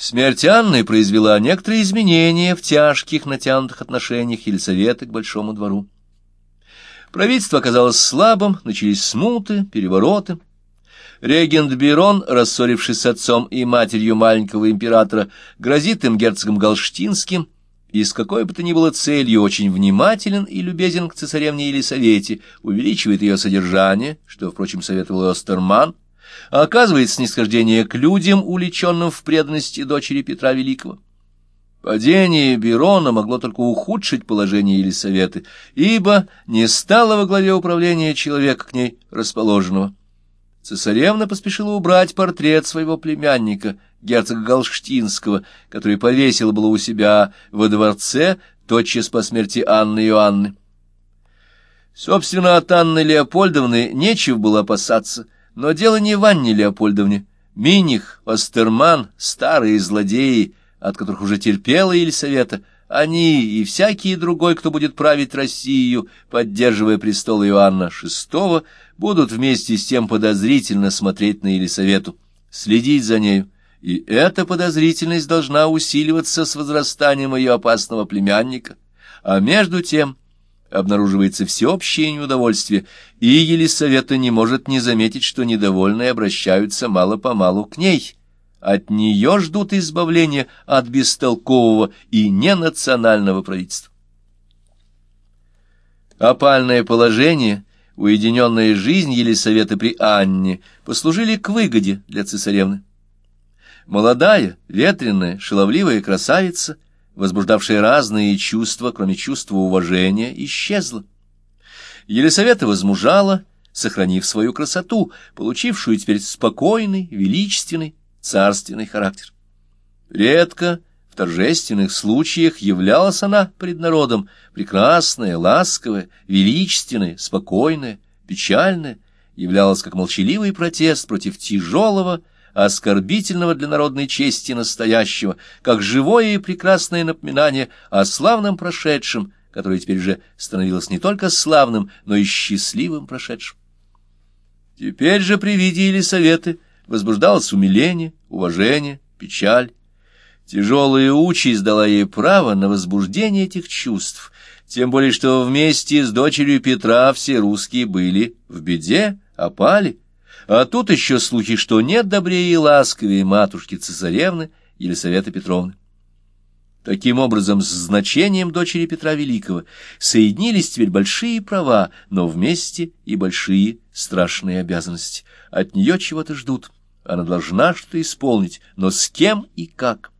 Смерть Анны произвела некоторые изменения в тяжких натянутых отношениях Елисаветы к Большому двору. Правительство оказалось слабым, начались смуты, перевороты. Регент Берон, рассорившись с отцом и матерью маленького императора, грозит им герцогом Галштинским и с какой бы то ни было целью очень внимателен и любезен к цесаревне Елисавете, увеличивает ее содержание, что, впрочем, советовал Остерман, оказывает снисхождение к людям, увлеченным в преданности дочери Петра Великого. Падение Берона могло только ухудшить положение Елисаветы, ибо не стало во главе управления человека к ней расположенного. Цесаревна поспешила убрать портрет своего племянника, герцога Галштинского, который повесил было у себя во дворце тотчас по смерти Анны Иоанны. Собственно, от Анны Леопольдовны нечего было опасаться — но дело не в Анне Леопольдовне. Миних, Остерман, старые злодеи, от которых уже терпела Елисавета, они и всякий другой, кто будет править Россию, поддерживая престол Иоанна VI, будут вместе с тем подозрительно смотреть на Елисавету, следить за нею. И эта подозрительность должна усиливаться с возрастанием ее опасного племянника. А между тем обнаруживается всеобщее неудовольствие, и Елисавета не может не заметить, что недовольные обращаются мало-помалу к ней. От нее ждут избавления от бестолкового и ненационального правительства. Опальное положение, уединенная жизнь Елисаветы при Анне послужили к выгоде для цесаревны. Молодая, ветреная, шаловливая красавица — возбуждавшая разные чувства, кроме чувства уважения, исчезла. Елисавета возмужала, сохранив свою красоту, получившую теперь спокойный, величественный, царственный характер. Редко в торжественных случаях являлась она пред народом, прекрасная, ласковая, величественная, спокойная, печальная, являлась как молчаливый протест против тяжелого, оскорбительного для народной чести настоящего, как живое и прекрасное напоминание о славном прошедшем, которое теперь уже становилось не только славным, но и счастливым прошедшим. Теперь же при виде Елисаветы возбуждалось умиление, уважение, печаль. Тяжелая участь дала ей право на возбуждение этих чувств, тем более что вместе с дочерью Петра все русские были в беде, опали, а тут еще слухи, что нет добрее и ласковее матушки-цесаревны Елисаветы Петровны. Таким образом, с значением дочери Петра Великого соединились теперь большие права, но вместе и большие страшные обязанности. От нее чего-то ждут, она должна что-то исполнить, но с кем и как –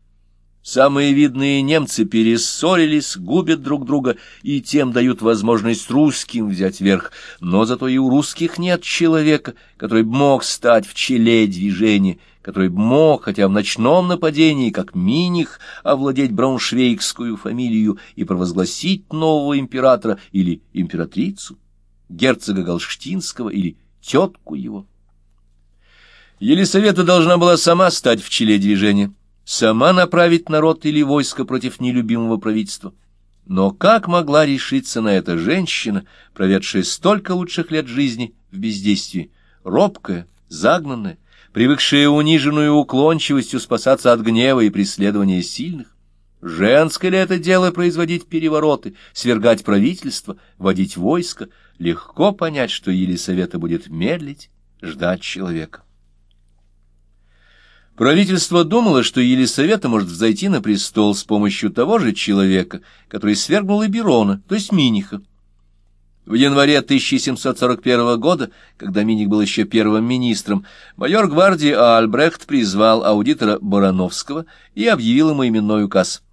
Самые видные немцы перессорились, губят друг друга и тем дают возможность русским взять верх. Но зато и у русских нет человека, который бы мог стать в челе движения, который бы мог, хотя в ночном нападении, как Миних, овладеть брауншвейгскую фамилию и провозгласить нового императора или императрицу, герцога Галштинского или тетку его. Елисавета должна была сама стать в челе движения сама направить народ или войско против нелюбимого правительства. Но как могла решиться на это женщина, проведшая столько лучших лет жизни в бездействии, робкая, загнанная, привыкшая униженную уклончивостью спасаться от гнева и преследования сильных? Женское ли это дело производить перевороты, свергать правительство, водить войско? Легко понять, что Елисавета будет медлить, ждать человека. Правительство думало, что Елисавета может взойти на престол с помощью того же человека, который свергнул Иберона, то есть Миниха. В январе 1741 года, когда Миних был еще первым министром, майор гвардии Альбрехт призвал аудитора Барановского и объявил ему именной указ.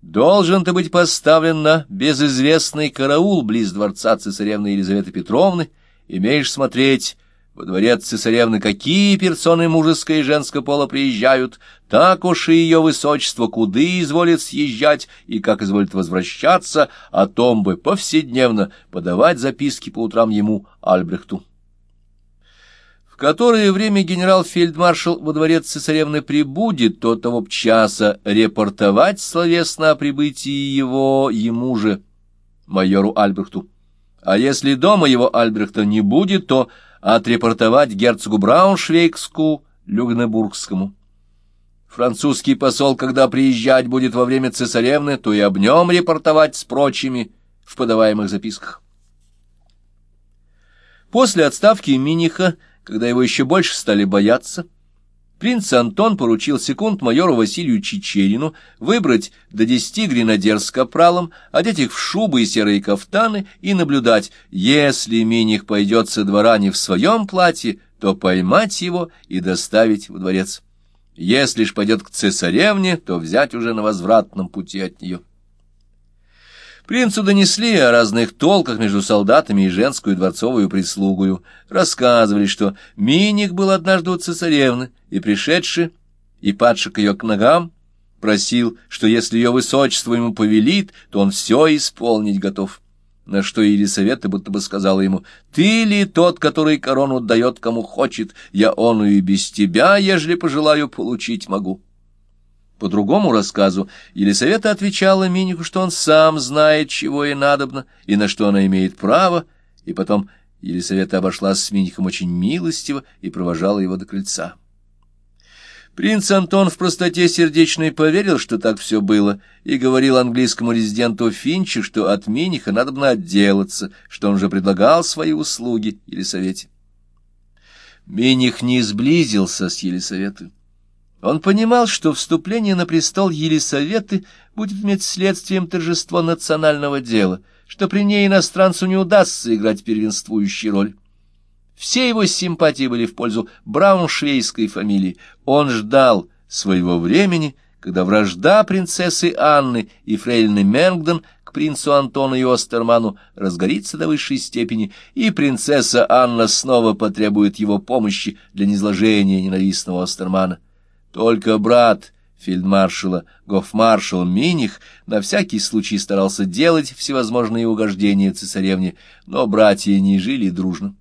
«Должен ты быть поставлен на безызвестный караул близ дворца цесаревны Елизаветы Петровны, имеешь смотреть во дворец цесаревны какие персоны мужеское и женского пола приезжают, так уж и ее высочество куды изволит съезжать и как изволит возвращаться, о том бы повседневно подавать записки по утрам ему, Альбрехту. В которое время генерал-фельдмаршал во дворец цесаревны прибудет, то того часа репортовать словесно о прибытии его ему же, майору Альбрехту. А если дома его Альбрехта не будет, то отрепортовать герцогу Брауншвейгску Люгнебургскому. Французский посол, когда приезжать будет во время цесаревны, то и об нем репортовать с прочими в подаваемых записках. После отставки Миниха, когда его еще больше стали бояться, принц Антон поручил секунд-майору Василию Чечерину выбрать до десяти гренадер с капралом, одеть их в шубы и серые кафтаны и наблюдать, если Миних пойдет со двора не в своем платье, то поймать его и доставить в дворец. Если ж пойдет к цесаревне, то взять уже на возвратном пути от нее. Принцу донесли о разных толках между солдатами и женскую дворцовую прислугую. Рассказывали, что Миник был однажды у цесаревны, и пришедший, и падший к ее к ногам, просил, что если ее высочество ему повелит, то он все исполнить готов. На что Елисавета будто бы сказала ему, «Ты ли тот, который корону дает кому хочет? Я ону и без тебя, ежели пожелаю, получить могу». По другому рассказу Елисавета отвечала Минику, что он сам знает, чего ей надобно, и на что она имеет право, и потом Елисавета обошлась с Миником очень милостиво и провожала его до крыльца. Принц Антон в простоте сердечной поверил, что так все было, и говорил английскому резиденту Финчу, что от Миниха надо отделаться, что он же предлагал свои услуги Елисавете. Миних не сблизился с Елисаветой. Он понимал, что вступление на престол Елисаветы будет иметь следствием торжества национального дела, что при ней иностранцу не удастся играть первенствующую роль. Все его симпатии были в пользу брауншвейской фамилии. Он ждал своего времени, когда вражда принцессы Анны и фрейлины Менгден к принцу Антону и Остерману разгорится до высшей степени, и принцесса Анна снова потребует его помощи для низложения ненавистного Остермана. Только брат фельдмаршала гофмаршал Миних на всякий случай старался делать всевозможные угождения цесаревне, но братья не жили дружно.